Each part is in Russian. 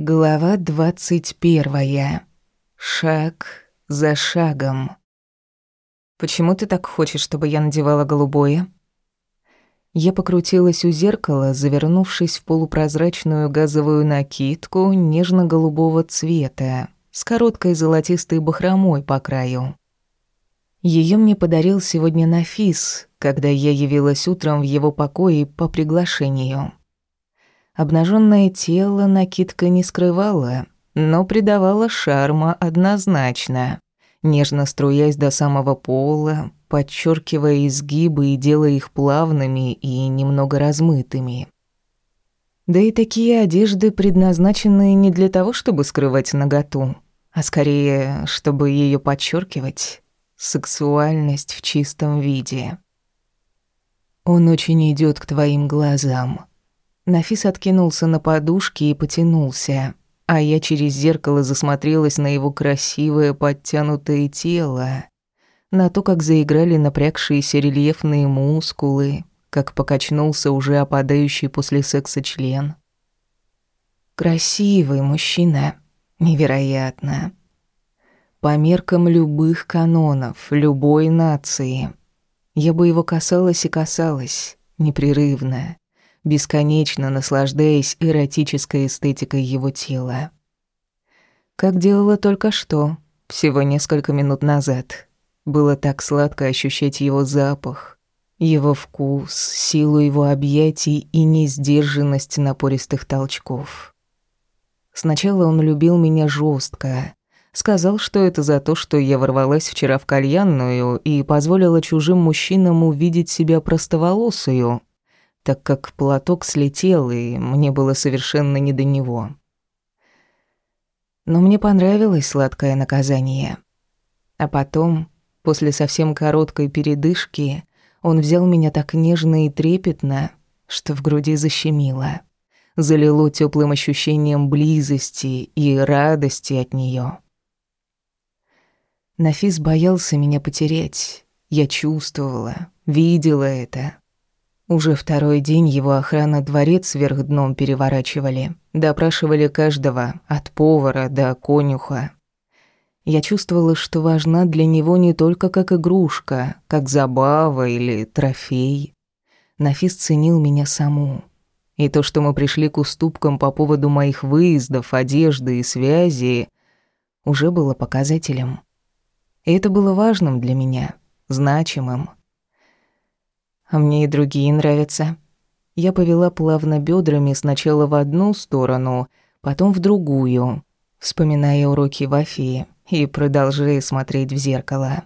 Глава двадцать первая. Шаг за шагом. «Почему ты так хочешь, чтобы я надевала голубое?» Я покрутилась у зеркала, завернувшись в полупрозрачную газовую накидку нежно-голубого цвета с короткой золотистой бахромой по краю. Ее мне подарил сегодня Нафис, когда я явилась утром в его покое по приглашению. Обнаженное тело накидка не скрывала, но придавала шарма однозначно, нежно струясь до самого пола, подчеркивая изгибы и делая их плавными и немного размытыми. Да и такие одежды предназначены не для того, чтобы скрывать наготу, а скорее, чтобы ее подчеркивать. Сексуальность в чистом виде. Он очень идет к твоим глазам. Нафис откинулся на подушке и потянулся, а я через зеркало засмотрелась на его красивое подтянутое тело, на то, как заиграли напрягшиеся рельефные мускулы, как покачнулся уже опадающий после секса член. Красивый мужчина, невероятно. По меркам любых канонов, любой нации. Я бы его касалась и касалась, непрерывно бесконечно наслаждаясь эротической эстетикой его тела. Как делала только что, всего несколько минут назад. Было так сладко ощущать его запах, его вкус, силу его объятий и несдержанность напористых толчков. Сначала он любил меня жестко, Сказал, что это за то, что я ворвалась вчера в кальянную и позволила чужим мужчинам увидеть себя простоволосую, так как платок слетел, и мне было совершенно не до него. Но мне понравилось сладкое наказание. А потом, после совсем короткой передышки, он взял меня так нежно и трепетно, что в груди защемило. Залило теплым ощущением близости и радости от нее. Нафис боялся меня потерять. Я чувствовала, видела это. Уже второй день его охрана дворец вверх дном переворачивали, допрашивали каждого, от повара до конюха. Я чувствовала, что важна для него не только как игрушка, как забава или трофей. Нафис ценил меня саму. И то, что мы пришли к уступкам по поводу моих выездов, одежды и связи, уже было показателем. И это было важным для меня, значимым. А мне и другие нравятся. Я повела плавно бедрами сначала в одну сторону, потом в другую, вспоминая уроки в Афии и продолжая смотреть в зеркало.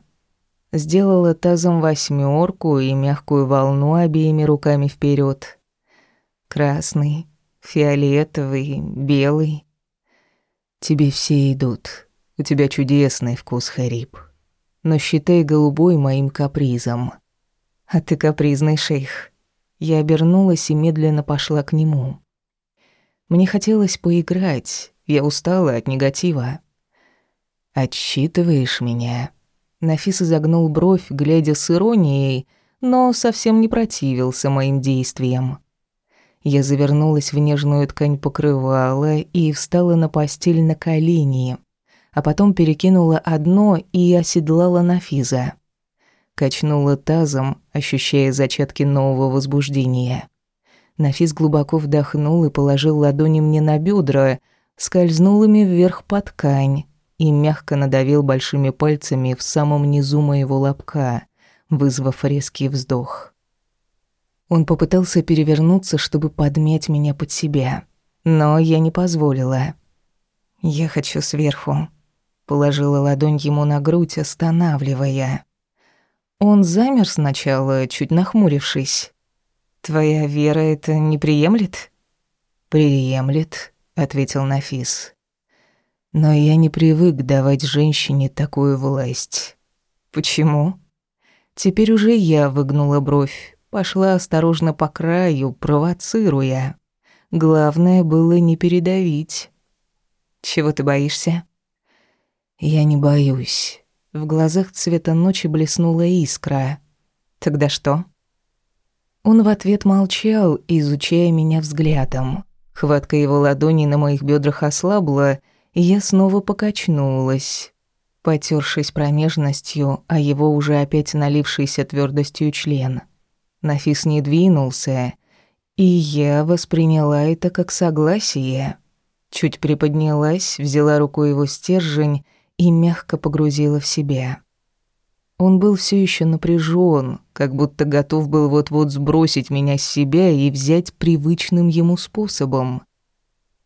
Сделала тазом восьмерку и мягкую волну обеими руками вперед. Красный, фиолетовый, белый. Тебе все идут. У тебя чудесный вкус, Хариб. Но считай голубой моим капризом. «А ты капризный шейх». Я обернулась и медленно пошла к нему. Мне хотелось поиграть, я устала от негатива. «Отсчитываешь меня?» Нафис изогнул бровь, глядя с иронией, но совсем не противился моим действиям. Я завернулась в нежную ткань покрывала и встала на постель на колени, а потом перекинула одно и оседлала Нафиза качнула тазом, ощущая зачатки нового возбуждения. Нафис глубоко вдохнул и положил ладони мне на бедра, скользнул ими вверх по ткань и мягко надавил большими пальцами в самом низу моего лобка, вызвав резкий вздох. Он попытался перевернуться, чтобы подмять меня под себя, но я не позволила. «Я хочу сверху», — положила ладонь ему на грудь, останавливая. Он замер сначала, чуть нахмурившись. «Твоя вера это не приемлет?» «Приемлет», — ответил Нафис. «Но я не привык давать женщине такую власть». «Почему?» Теперь уже я выгнула бровь, пошла осторожно по краю, провоцируя. Главное было не передавить. «Чего ты боишься?» «Я не боюсь. В глазах цвета ночи блеснула искра. «Тогда что?» Он в ответ молчал, изучая меня взглядом. Хватка его ладони на моих бедрах ослабла, и я снова покачнулась, потёршись промежностью, а его уже опять налившийся твердостью член. Нафис не двинулся, и я восприняла это как согласие. Чуть приподнялась, взяла рукой его стержень и мягко погрузила в себя. Он был все еще напряжен, как будто готов был вот-вот сбросить меня с себя и взять привычным ему способом.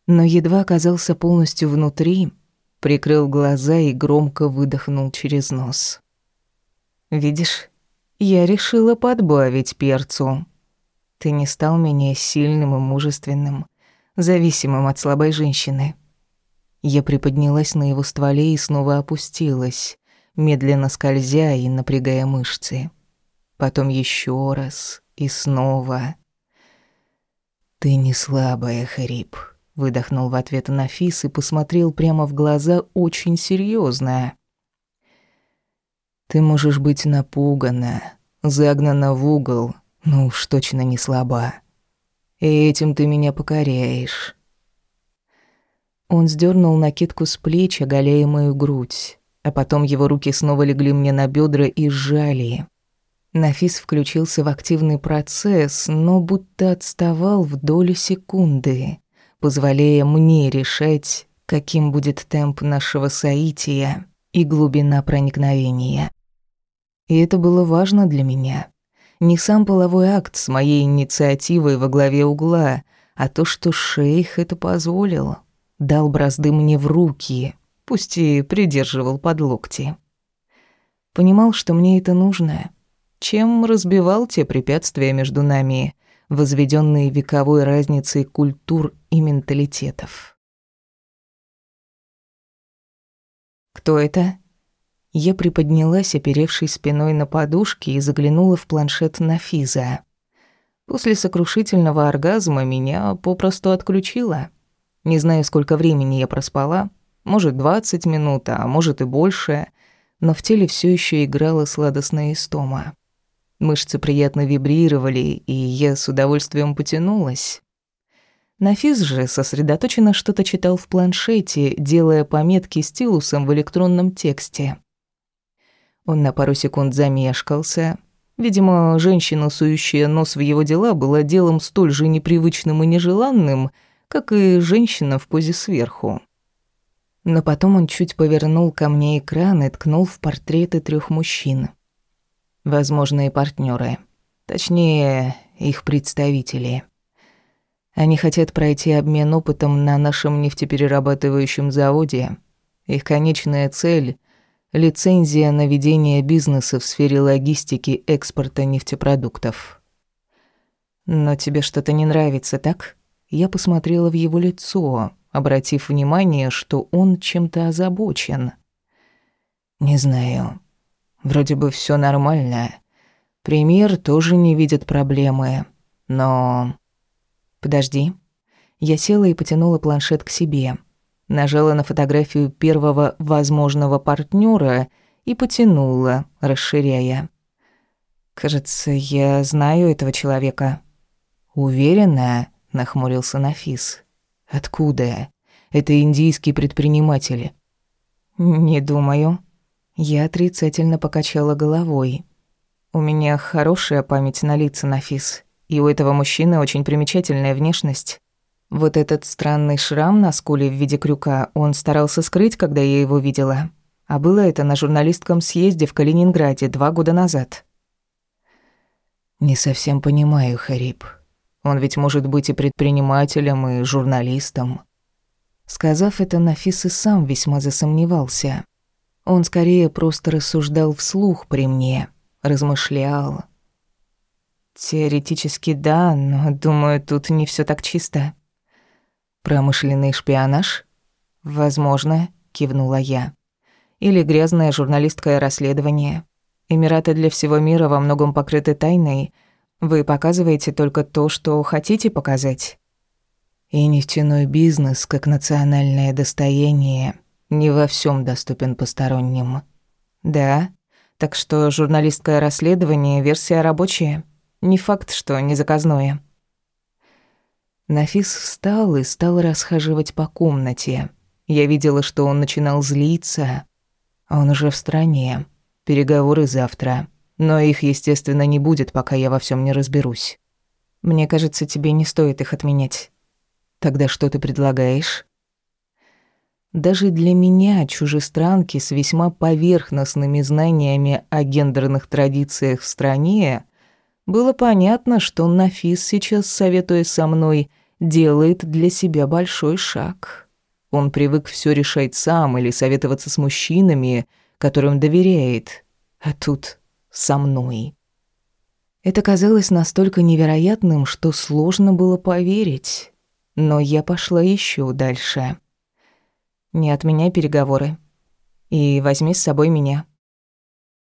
Но едва оказался полностью внутри, прикрыл глаза и громко выдохнул через нос. «Видишь, я решила подбавить перцу. Ты не стал менее сильным и мужественным, зависимым от слабой женщины». Я приподнялась на его стволе и снова опустилась, медленно скользя и напрягая мышцы. Потом еще раз и снова. «Ты не слабая, Харип», — выдохнул в ответ Нафис и посмотрел прямо в глаза очень серьезно. «Ты можешь быть напугана, загнана в угол, но уж точно не слаба. И этим ты меня покоряешь». Он сдернул накидку с плеч, оголяя мою грудь а потом его руки снова легли мне на бедра и сжали. Нафис включился в активный процесс, но будто отставал в долю секунды, позволяя мне решать, каким будет темп нашего соития и глубина проникновения. И это было важно для меня. Не сам половой акт с моей инициативой во главе угла, а то, что шейх это позволил, дал бразды мне в руки — пусть и придерживал под локти. Понимал, что мне это нужно, чем разбивал те препятствия между нами, возведенные вековой разницей культур и менталитетов. «Кто это?» Я приподнялась, оперевшись спиной на подушке, и заглянула в планшет на Физа. После сокрушительного оргазма меня попросту отключило. Не знаю, сколько времени я проспала, может, 20 минут, а может и больше, но в теле все еще играла сладостная истома. Мышцы приятно вибрировали, и я с удовольствием потянулась. Нафис же сосредоточенно что-то читал в планшете, делая пометки стилусом в электронном тексте. Он на пару секунд замешкался. Видимо, женщина, сующая нос в его дела, была делом столь же непривычным и нежеланным, как и женщина в позе сверху. Но потом он чуть повернул ко мне экран и ткнул в портреты трех мужчин. Возможные партнеры, Точнее, их представители. Они хотят пройти обмен опытом на нашем нефтеперерабатывающем заводе. Их конечная цель — лицензия на ведение бизнеса в сфере логистики экспорта нефтепродуктов. «Но тебе что-то не нравится, так?» Я посмотрела в его лицо, обратив внимание, что он чем-то озабочен. «Не знаю. Вроде бы все нормально. Премьер тоже не видит проблемы. Но...» «Подожди». Я села и потянула планшет к себе. Нажала на фотографию первого возможного партнера и потянула, расширяя. «Кажется, я знаю этого человека». «Уверена?» — нахмурился Нафис. Откуда? Это индийский предприниматель. Не думаю. Я отрицательно покачала головой. У меня хорошая память на лица, Нафис. И у этого мужчины очень примечательная внешность. Вот этот странный шрам на скуле в виде крюка он старался скрыть, когда я его видела. А было это на журналистском съезде в Калининграде два года назад. «Не совсем понимаю, Хариб. Он ведь может быть и предпринимателем, и журналистом. Сказав это, Нафис и сам весьма засомневался. Он скорее просто рассуждал вслух при мне, размышлял. Теоретически да, но, думаю, тут не все так чисто. Промышленный шпионаж? Возможно, кивнула я. Или грязное журналистское расследование. Эмираты для всего мира во многом покрыты тайной — вы показываете только то, что хотите показать. И нефтяной бизнес, как национальное достояние, не во всем доступен посторонним. Да, так что журналистское расследование – версия рабочая. Не факт, что не заказное. Нафис встал и стал расхаживать по комнате. Я видела, что он начинал злиться. Он уже в стране. Переговоры завтра. Но их, естественно, не будет, пока я во всем не разберусь. Мне кажется, тебе не стоит их отменять. Тогда что ты предлагаешь? Даже для меня, чужестранки с весьма поверхностными знаниями о гендерных традициях в стране, было понятно, что Нафис сейчас, советуя со мной, делает для себя большой шаг. Он привык все решать сам или советоваться с мужчинами, которым доверяет, а тут со мной. Это казалось настолько невероятным, что сложно было поверить. Но я пошла еще дальше. Не отменяй переговоры. И возьми с собой меня.